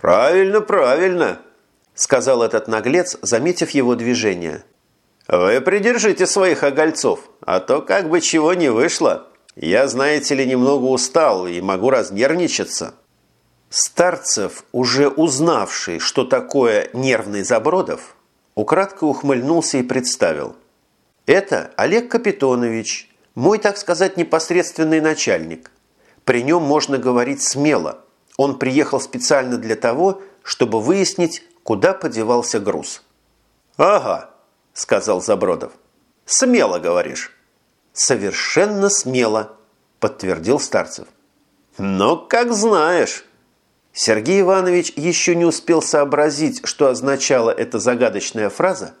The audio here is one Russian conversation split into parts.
«Правильно, правильно», – сказал этот наглец, заметив его движение. «Вы придержите своих огольцов, а то как бы чего не вышло. Я, знаете ли, немного устал и могу разнервничаться». Старцев, уже узнавший, что такое нервный Забродов, украдкой ухмыльнулся и представил. «Это Олег Капитонович, мой, так сказать, непосредственный начальник. При нем можно говорить смело. Он приехал специально для того, чтобы выяснить, куда подевался груз». «Ага», – сказал Забродов. «Смело, говоришь?» «Совершенно смело», – подтвердил Старцев. «Ну, как знаешь». Сергей Иванович еще не успел сообразить, что означала эта загадочная фраза,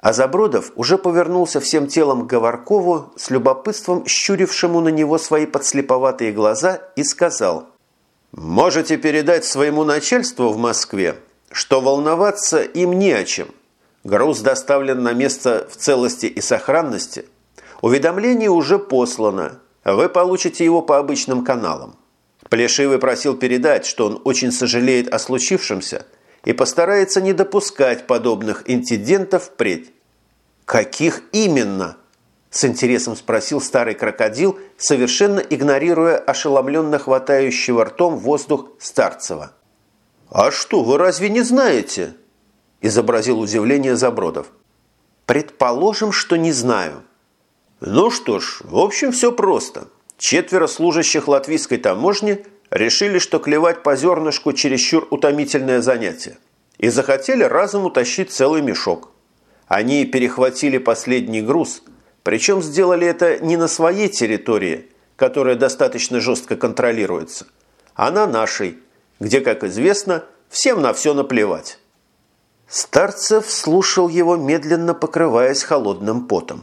а Забродов уже повернулся всем телом к Говоркову с любопытством щурившему на него свои подслеповатые глаза и сказал «Можете передать своему начальству в Москве, что волноваться им не о чем. Груз доставлен на место в целости и сохранности. Уведомление уже послано. Вы получите его по обычным каналам. Плешивый просил передать, что он очень сожалеет о случившемся и постарается не допускать подобных инцидентов впредь. «Каких именно?» – с интересом спросил старый крокодил, совершенно игнорируя ошеломленно хватающего ртом воздух Старцева. «А что, вы разве не знаете?» – изобразил удивление Забродов. «Предположим, что не знаю». «Ну что ж, в общем, все просто». Четверо служащих латвийской таможни решили, что клевать по зернышку чересчур утомительное занятие, и захотели разом утащить целый мешок. Они перехватили последний груз, причем сделали это не на своей территории, которая достаточно жестко контролируется, а на нашей, где, как известно, всем на все наплевать. Старцев слушал его, медленно покрываясь холодным потом.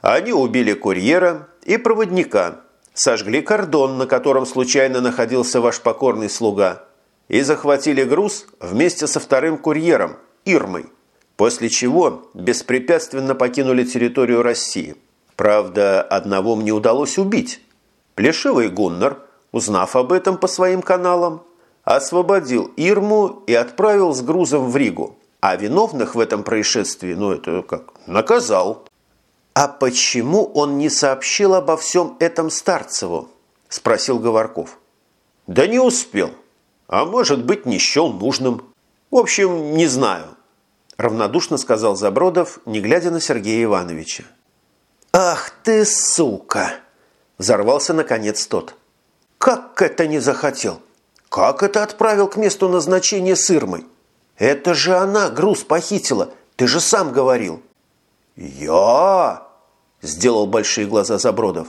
Они убили курьера и проводника – сожгли кордон, на котором случайно находился ваш покорный слуга, и захватили груз вместе со вторым курьером, Ирмой, после чего беспрепятственно покинули территорию России. Правда, одного мне удалось убить. Плешивый Гуннар, узнав об этом по своим каналам, освободил Ирму и отправил с грузом в Ригу, а виновных в этом происшествии, ну это как, наказал. «А почему он не сообщил обо всем этом Старцеву?» – спросил Говорков. «Да не успел. А может быть, не счел нужным. В общем, не знаю», – равнодушно сказал Забродов, не глядя на Сергея Ивановича. «Ах ты, сука!» – взорвался наконец тот. «Как это не захотел? Как это отправил к месту назначения сырмой? Это же она груз похитила, ты же сам говорил». «Я?» Сделал большие глаза Забродов.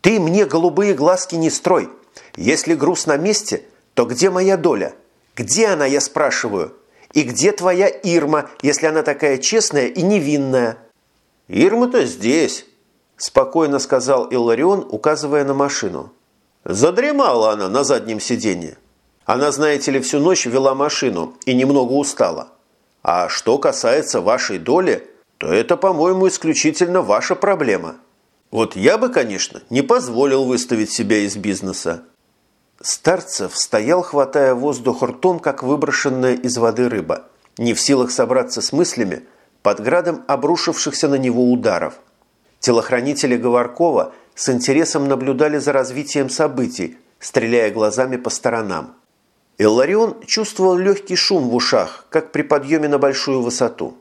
Ты мне голубые глазки не строй. Если груз на месте, то где моя доля? Где она, я спрашиваю? И где твоя Ирма, если она такая честная и невинная? Ирма-то здесь, спокойно сказал Илларион, указывая на машину. Задремала она на заднем сиденье. Она, знаете ли, всю ночь вела машину и немного устала. А что касается вашей доли, то это, по-моему, исключительно ваша проблема. Вот я бы, конечно, не позволил выставить себя из бизнеса. Старцев стоял, хватая воздух ртом, как выброшенная из воды рыба, не в силах собраться с мыслями под градом обрушившихся на него ударов. Телохранители Говоркова с интересом наблюдали за развитием событий, стреляя глазами по сторонам. Илларион чувствовал легкий шум в ушах, как при подъеме на большую высоту.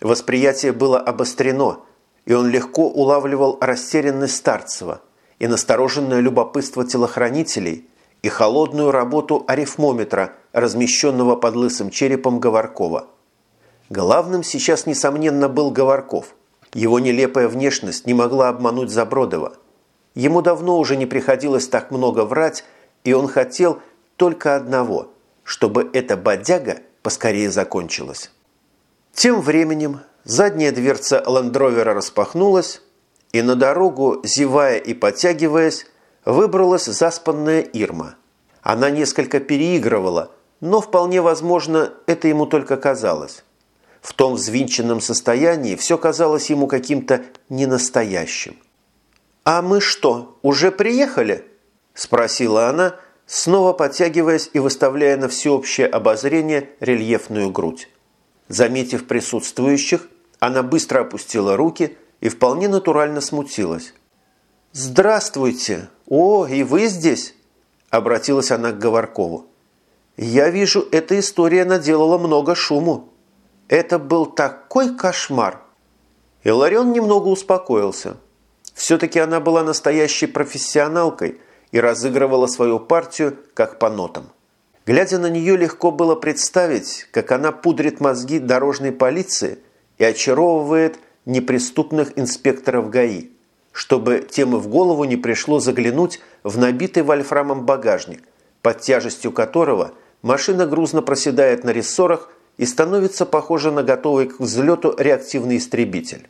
Восприятие было обострено, и он легко улавливал растерянность Старцева и настороженное любопытство телохранителей и холодную работу арифмометра, размещенного под лысым черепом Говоркова. Главным сейчас, несомненно, был Говорков. Его нелепая внешность не могла обмануть Забродова. Ему давно уже не приходилось так много врать, и он хотел только одного – чтобы эта бодяга поскорее закончилась. Тем временем задняя дверца лендровера распахнулась, и на дорогу, зевая и подтягиваясь, выбралась заспанная Ирма. Она несколько переигрывала, но вполне возможно, это ему только казалось. В том взвинченном состоянии все казалось ему каким-то ненастоящим. «А мы что, уже приехали?» – спросила она, снова подтягиваясь и выставляя на всеобщее обозрение рельефную грудь. Заметив присутствующих, она быстро опустила руки и вполне натурально смутилась. «Здравствуйте! О, и вы здесь?» – обратилась она к Говоркову. «Я вижу, эта история наделала много шуму. Это был такой кошмар!» Иларион немного успокоился. Все-таки она была настоящей профессионалкой и разыгрывала свою партию как по нотам. Глядя на нее, легко было представить, как она пудрит мозги дорожной полиции и очаровывает неприступных инспекторов ГАИ, чтобы тем в голову не пришло заглянуть в набитый вольфрамом багажник, под тяжестью которого машина грузно проседает на рессорах и становится похожа на готовый к взлету реактивный истребитель.